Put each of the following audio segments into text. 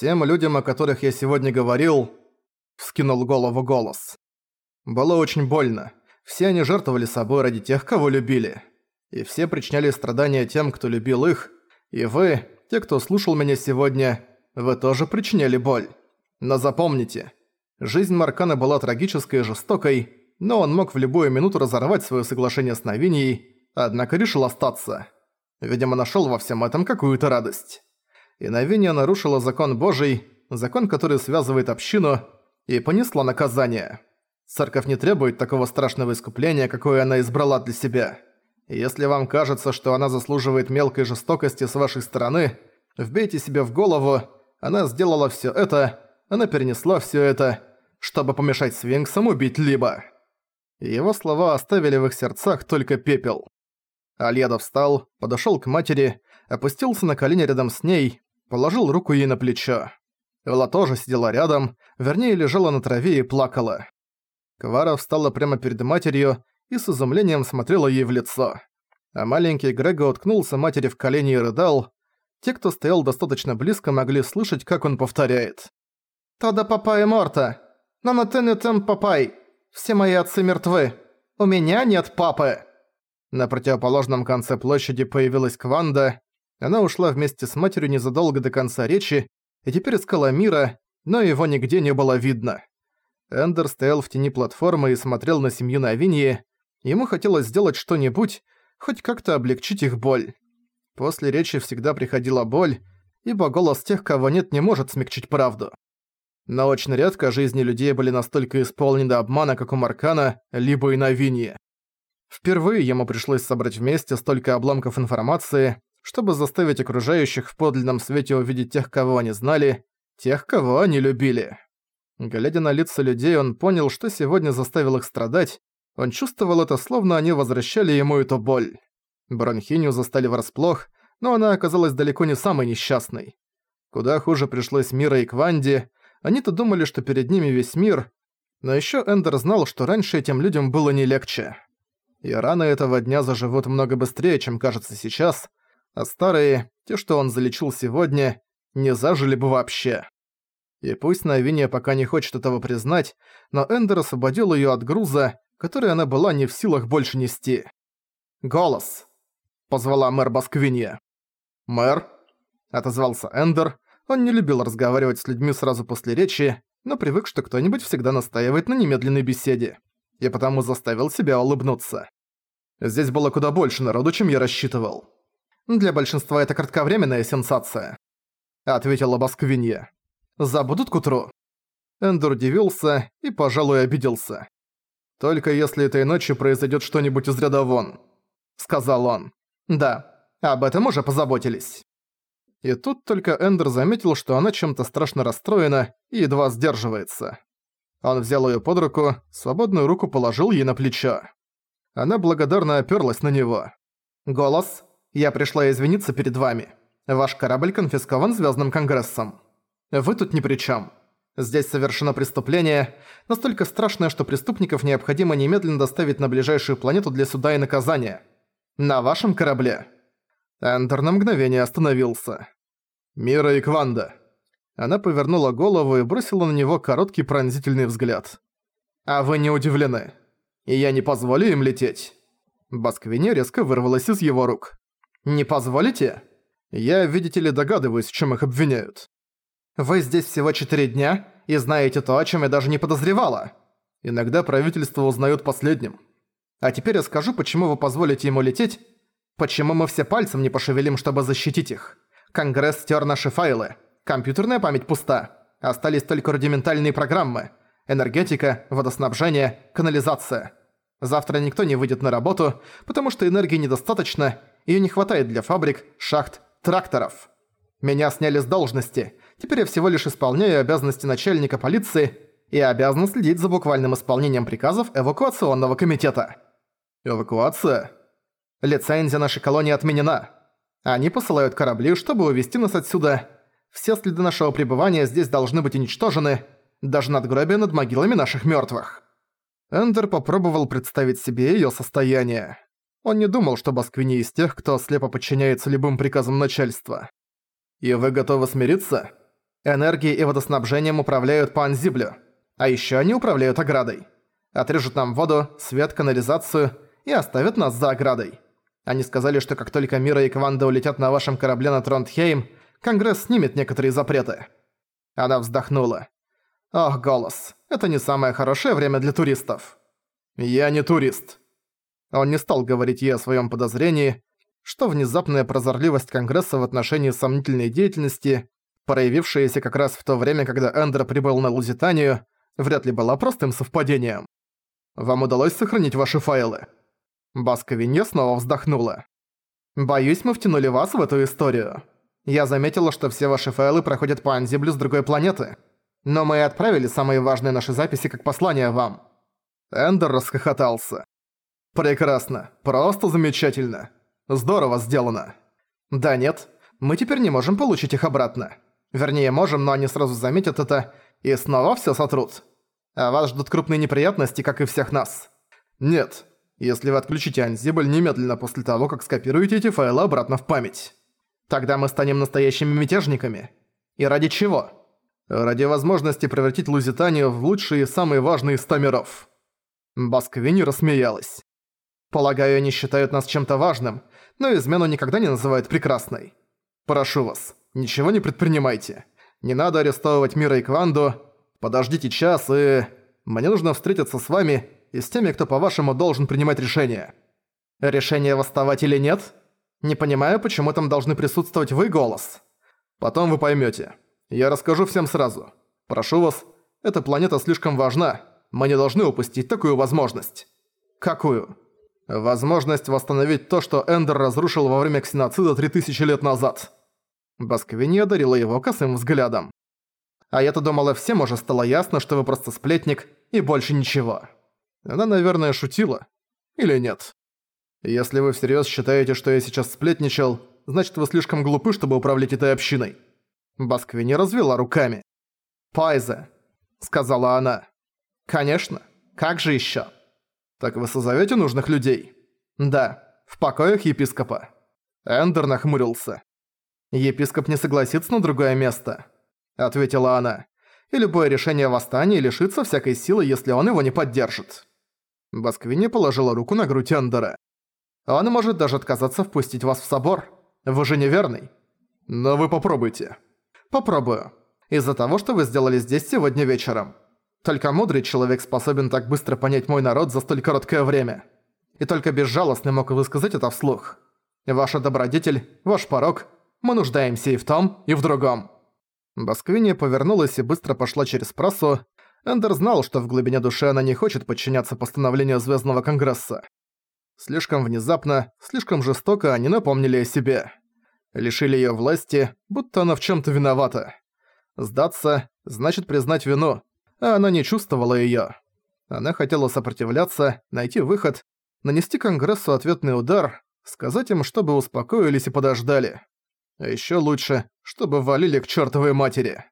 «Всем людям, о которых я сегодня говорил...» — вскинул голову голос. «Было очень больно. Все они жертвовали собой ради тех, кого любили. И все причиняли страдания тем, кто любил их. И вы, те, кто слушал меня сегодня, вы тоже причиняли боль. Но запомните, жизнь Маркана была трагической и жестокой, но он мог в любую минуту разорвать свое соглашение с Навинией, однако решил остаться. Видимо, нашел во всем этом какую-то радость. И Навиния нарушила закон Божий, закон, который связывает общину, и понесла наказание. Церковь не требует такого страшного искупления, какое она избрала для себя. Если вам кажется, что она заслуживает мелкой жестокости с вашей стороны, вбейте себе в голову, она сделала все это, она перенесла все это, чтобы помешать свинксам убить Либо. Его слова оставили в их сердцах только пепел. Альяда встал, подошёл к матери, опустился на колени рядом с ней, положил руку ей на плечо. Элла тоже сидела рядом, вернее лежала на траве и плакала. Квара встала прямо перед матерью и с изумлением смотрела ей в лицо. А маленький Грего уткнулся матери в колени и рыдал. Те, кто стоял достаточно близко, могли слышать, как он повторяет. «Тада папай морта! Нанатене тем папай!» Все мои отцы мертвы. У меня нет папы!» На противоположном конце площади появилась Кванда. Она ушла вместе с матерью незадолго до конца речи и теперь искала мира, но его нигде не было видно. Эндер стоял в тени платформы и смотрел на семью на Авиньи. Ему хотелось сделать что-нибудь, хоть как-то облегчить их боль. После речи всегда приходила боль, ибо голос тех, кого нет, не может смягчить правду. Но очень редко жизни людей были настолько исполнены обмана, как у Маркана, либо и Навиньи. Впервые ему пришлось собрать вместе столько обломков информации, чтобы заставить окружающих в подлинном свете увидеть тех, кого они знали, тех, кого они любили. Глядя на лица людей, он понял, что сегодня заставил их страдать, он чувствовал это, словно они возвращали ему эту боль. Бронхинию застали врасплох, но она оказалась далеко не самой несчастной. Куда хуже пришлось Мира и Кванди, они-то думали, что перед ними весь мир, но ещё Эндер знал, что раньше этим людям было не легче. И раны этого дня заживут много быстрее, чем кажется сейчас, а старые, те, что он залечил сегодня, не зажили бы вообще. И пусть Навиния пока не хочет этого признать, но Эндер освободил её от груза, который она была не в силах больше нести. «Голос!» — позвала мэр Басквинья. «Мэр?» — отозвался Эндер, он не любил разговаривать с людьми сразу после речи, но привык, что кто-нибудь всегда настаивает на немедленной беседе. И потому заставил себя улыбнуться. Здесь было куда больше народу, чем я рассчитывал. Для большинства это кратковременная сенсация. Ответила Басквинья. Забудут к утру. Эндер удивился и, пожалуй, обиделся. «Только если этой ночью произойдет что-нибудь из ряда вон», — сказал он. «Да, об этом уже позаботились». И тут только Эндер заметил, что она чем-то страшно расстроена и едва сдерживается. Он взял её под руку, свободную руку положил ей на плечо. Она благодарно оперлась на него. «Голос, я пришла извиниться перед вами. Ваш корабль конфискован Звездным Конгрессом. Вы тут ни при чем. Здесь совершено преступление, настолько страшное, что преступников необходимо немедленно доставить на ближайшую планету для суда и наказания. На вашем корабле». Эндер на мгновение остановился. «Мира и Кванда». Она повернула голову и бросила на него короткий пронзительный взгляд. «А вы не удивлены? И я не позволю им лететь?» Басквине резко вырвалась из его рук. «Не позволите?» «Я, видите ли, догадываюсь, в чем их обвиняют». «Вы здесь всего четыре дня и знаете то, о чем я даже не подозревала». «Иногда правительство узнает последним». «А теперь я скажу, почему вы позволите ему лететь Почему мы все пальцем не пошевелим, чтобы защитить их? Конгресс стер наши файлы. Компьютерная память пуста. Остались только рудиментальные программы. Энергетика, водоснабжение, канализация. Завтра никто не выйдет на работу, потому что энергии недостаточно, ее не хватает для фабрик, шахт, тракторов. Меня сняли с должности. Теперь я всего лишь исполняю обязанности начальника полиции и обязан следить за буквальным исполнением приказов эвакуационного комитета. Эвакуация? Лицензия нашей колонии отменена. Они посылают корабли, чтобы увезти нас отсюда. Все следы нашего пребывания здесь должны быть уничтожены, даже надгробия над могилами наших мёртвых». Эндер попробовал представить себе её состояние. Он не думал, что Басквини из тех, кто слепо подчиняется любым приказам начальства. «И вы готовы смириться?» Энергией и водоснабжением управляют по Анзиблю. А ещё они управляют оградой. Отрежут нам воду, свет, канализацию и оставят нас за оградой. Они сказали, что как только Мира и Кванда улетят на вашем корабле на Тронтхейм, Конгресс снимет некоторые запреты. Она вздохнула. Ох, голос. Это не самое хорошее время для туристов. Я не турист. Он не стал говорить ей о своем подозрении, что внезапная прозорливость Конгресса в отношении сомнительной деятельности, проявившаяся как раз в то время, когда Эндер прибыл на Лузитанию, вряд ли была простым совпадением. Вам удалось сохранить ваши файлы? Басковинья снова вздохнула. «Боюсь, мы втянули вас в эту историю. Я заметила, что все ваши файлы проходят по Анзиблю с другой планеты. Но мы и отправили самые важные наши записи как послание вам». Эндер расхохотался. «Прекрасно. Просто замечательно. Здорово сделано. Да нет, мы теперь не можем получить их обратно. Вернее, можем, но они сразу заметят это и снова все сотрут. А вас ждут крупные неприятности, как и всех нас. Нет, если вы отключите Анзибль немедленно после того, как скопируете эти файлы обратно в память. Тогда мы станем настоящими мятежниками. И ради чего? Ради возможности превратить Лузитанию в лучшие и самые важные ста миров. Басквини рассмеялась. Полагаю, они считают нас чем-то важным, но измену никогда не называют прекрасной. Прошу вас, ничего не предпринимайте. Не надо арестовывать Мира и Кванду. Подождите час и... Мне нужно встретиться с вами и с теми, кто, по-вашему, должен принимать решение. Решение восставать или нет? Не понимаю, почему там должны присутствовать вы голос. Потом вы поймёте. Я расскажу всем сразу. Прошу вас, эта планета слишком важна. Мы не должны упустить такую возможность. Какую? Возможность восстановить то, что Эндер разрушил во время ксеноцида 3000 лет назад. Басквини одарила его косым взглядом. А я-то думала, всем уже стало ясно, что вы просто сплетник и больше ничего. Она, наверное, шутила. Или нет? Если вы всерьёз считаете, что я сейчас сплетничал, значит вы слишком глупы, чтобы управлять этой общиной. Басквини развела руками. «Пайзе», — сказала она. «Конечно. Как же ещё?» «Так вы созовете нужных людей?» «Да, в покоях епископа». Эндер нахмурился. «Епископ не согласится на другое место», — ответила она. «И любое решение восстания лишится всякой силы, если он его не поддержит». Басквини положила руку на грудь Эндера. «Он может даже отказаться впустить вас в собор. Вы же неверный». «Но вы попробуйте». «Попробую. Из-за того, что вы сделали здесь сегодня вечером. Только мудрый человек способен так быстро понять мой народ за столь короткое время. И только безжалостный мог высказать это вслух. Ваша добродетель, ваш порог. Мы нуждаемся и в том, и в другом». Басквини повернулась и быстро пошла через прасу, Эндер знал, что в глубине души она не хочет подчиняться постановлению Звездного Конгресса. Слишком внезапно, слишком жестоко они напомнили о себе. Лишили её власти, будто она в чём-то виновата. Сдаться – значит признать вину, она не чувствовала её. Она хотела сопротивляться, найти выход, нанести Конгрессу ответный удар, сказать им, чтобы успокоились и подождали. А ещё лучше, чтобы валили к чёртовой матери.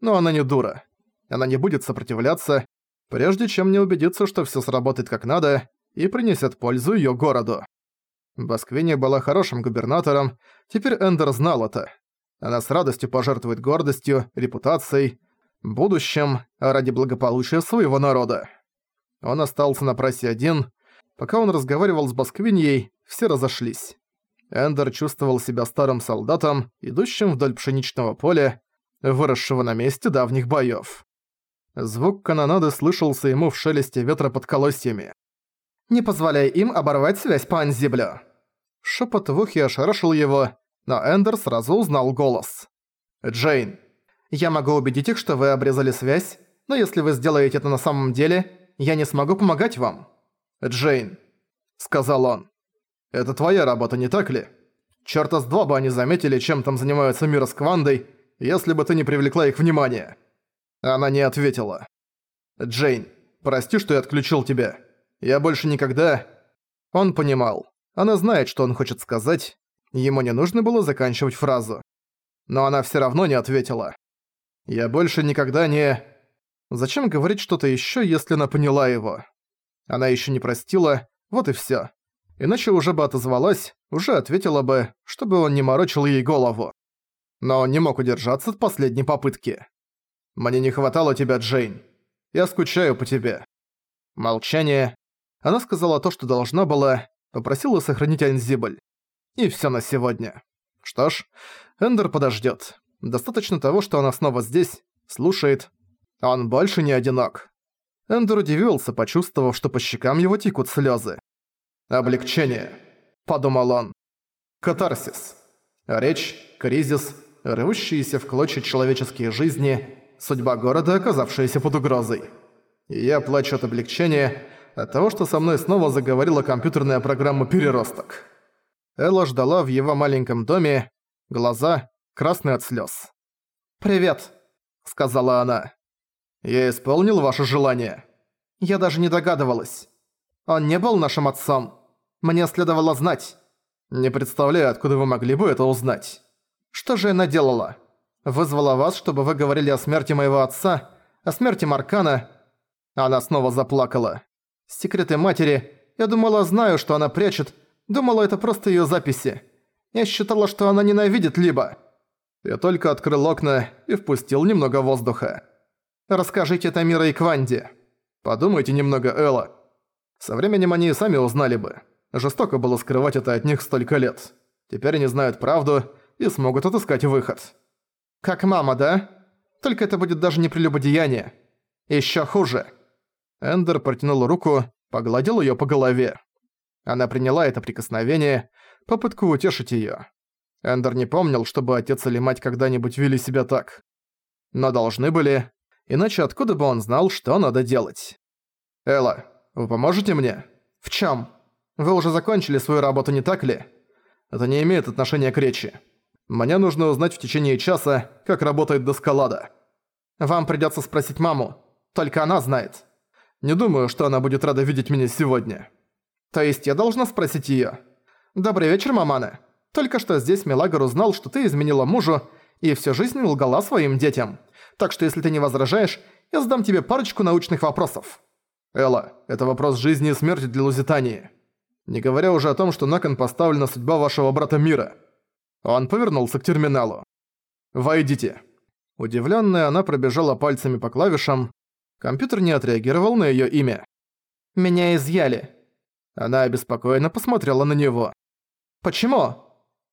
Но она не дура она не будет сопротивляться, прежде чем не убедиться, что всё сработает как надо и принесет пользу её городу. Басквини была хорошим губернатором, теперь Эндер знал это. Она с радостью пожертвует гордостью, репутацией, будущим ради благополучия своего народа. Он остался на прессе один. Пока он разговаривал с Басквиньей, все разошлись. Эндер чувствовал себя старым солдатом, идущим вдоль пшеничного поля, выросшего на месте давних боёв. Звук канонады слышался ему в шелесте ветра под колосьями. «Не позволяй им оборвать связь по Анзиблю!» Шепот в ухе ошарашил его, но Эндер сразу узнал голос. «Джейн, я могу убедить их, что вы обрезали связь, но если вы сделаете это на самом деле, я не смогу помогать вам». «Джейн», — сказал он, — «это твоя работа, не так ли? Чёрта с два бы они заметили, чем там занимаются Мира с Квандой, если бы ты не привлекла их внимание». Она не ответила. «Джейн, прости, что я отключил тебя. Я больше никогда...» Он понимал. Она знает, что он хочет сказать. Ему не нужно было заканчивать фразу. Но она всё равно не ответила. «Я больше никогда не...» Зачем говорить что-то ещё, если она поняла его? Она ещё не простила, вот и всё. Иначе уже бы отозвалась, уже ответила бы, чтобы он не морочил ей голову. но он не мог удержаться от последней попытки. «Мне не хватало тебя, Джейн. Я скучаю по тебе». Молчание. Она сказала то, что должна была, попросила сохранить Айнзибль. И всё на сегодня. Что ж, Эндер подождёт. Достаточно того, что она снова здесь, слушает. Он больше не одинок. Эндер удивился, почувствовав, что по щекам его текут слёзы. «Облегчение», — подумал он. «Катарсис. Речь, кризис, рвущиеся в клочья человеческие жизни, судьба города, оказавшаяся под угрозой. И я плачу от облегчения, от того, что со мной снова заговорила компьютерная программа «Переросток». Элла ждала в его маленьком доме, глаза красные от слез. «Привет», — сказала она. «Я исполнил ваше желание». «Я даже не догадывалась. Он не был нашим отцом. Мне следовало знать». «Не представляю, откуда вы могли бы это узнать». «Что же я наделала? Вызвала вас, чтобы вы говорили о смерти моего отца, о смерти Маркана». Она снова заплакала. «Секреты матери. Я думала, знаю, что она прячет. Думала, это просто её записи. Я считала, что она ненавидит Либо». Я только открыл окна и впустил немного воздуха. «Расскажите это Мира и Кванди. Подумайте немного, Элла. Со временем они и сами узнали бы. Жестоко было скрывать это от них столько лет. Теперь они знают правду и смогут отыскать выход. Как мама, да? Только это будет даже не прелюбодеяние. Ещё хуже. Эндер протянул руку, погладил её по голове. Она приняла это прикосновение, попытку утешить её. Эндер не помнил, чтобы отец или мать когда-нибудь вели себя так. Но должны были, иначе откуда бы он знал, что надо делать? «Элла, вы поможете мне?» «В чём? Вы уже закончили свою работу, не так ли?» «Это не имеет отношения к речи. Мне нужно узнать в течение часа, как работает доскалада. Вам придётся спросить маму. Только она знает. Не думаю, что она будет рада видеть меня сегодня. То есть я должна спросить её? Добрый вечер, мамана. Только что здесь Мелагор узнал, что ты изменила мужу и всю жизнь лгала своим детям. Так что если ты не возражаешь, я задам тебе парочку научных вопросов. Элла, это вопрос жизни и смерти для Лузитании. Не говоря уже о том, что на кон поставлена судьба вашего брата Мира. Он повернулся к терминалу. «Войдите». Удивленная, она пробежала пальцами по клавишам. Компьютер не отреагировал на ее имя. «Меня изъяли». Она обеспокоенно посмотрела на него. «Почему?»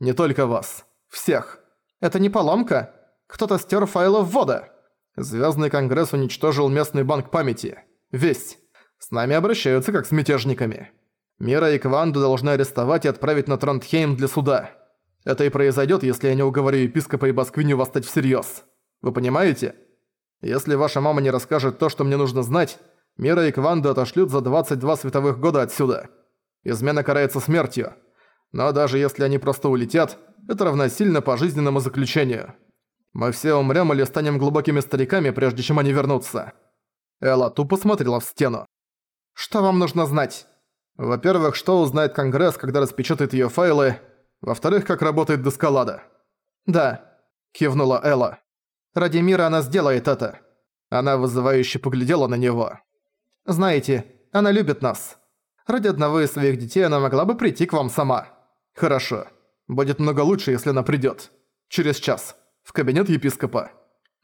«Не только вас. Всех. Это не поломка. Кто-то стер файлы ввода. Звездный конгресс уничтожил местный банк памяти. Весь. С нами обращаются как с мятежниками. Мира и Кванду должны арестовать и отправить на Тронтхейм для суда. Это и произойдет, если я не уговорю епископа и Басквиню восстать всерьез. Вы понимаете? Если ваша мама не расскажет то, что мне нужно знать, Мира и Кванду отошлют за 22 световых года отсюда. Измена карается смертью. Но даже если они просто улетят, это равносильно пожизненному заключению. Мы все умрем или станем глубокими стариками, прежде чем они вернутся. Элла тупо смотрела в стену. Что вам нужно знать? Во-первых, что узнает Конгресс, когда распечатает ее файлы, во-вторых, как работает Дескалада. «Да», – кивнула Элла. «Ради мира она сделает это». Она вызывающе поглядела на него. «Знаете, она любит нас. Ради одного из своих детей она могла бы прийти к вам сама». «Хорошо. Будет много лучше, если она придёт. Через час. В кабинет епископа».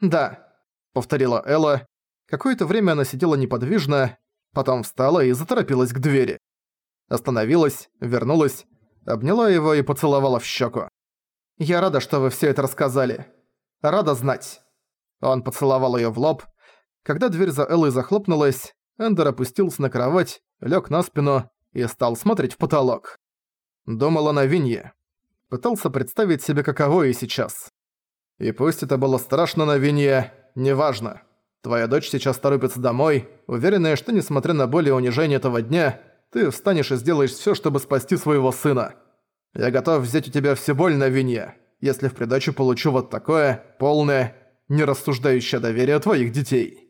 «Да», — повторила Элла. Какое-то время она сидела неподвижно, потом встала и заторопилась к двери. Остановилась, вернулась, обняла его и поцеловала в щеку. «Я рада, что вы все это рассказали. Рада знать». Он поцеловал ее в лоб. Когда дверь за Эллой захлопнулась, Эндер опустился на кровать, лег на спину и стал смотреть в потолок. Думал о Новинье. Пытался представить себе, каково и сейчас. И пусть это было страшно, Новинье, неважно. Твоя дочь сейчас торопится домой, уверенная, что несмотря на боль и унижение этого дня, ты встанешь и сделаешь всё, чтобы спасти своего сына. Я готов взять у тебя всю боль на вине, если в придачу получу вот такое, полное, нерассуждающее доверие твоих детей».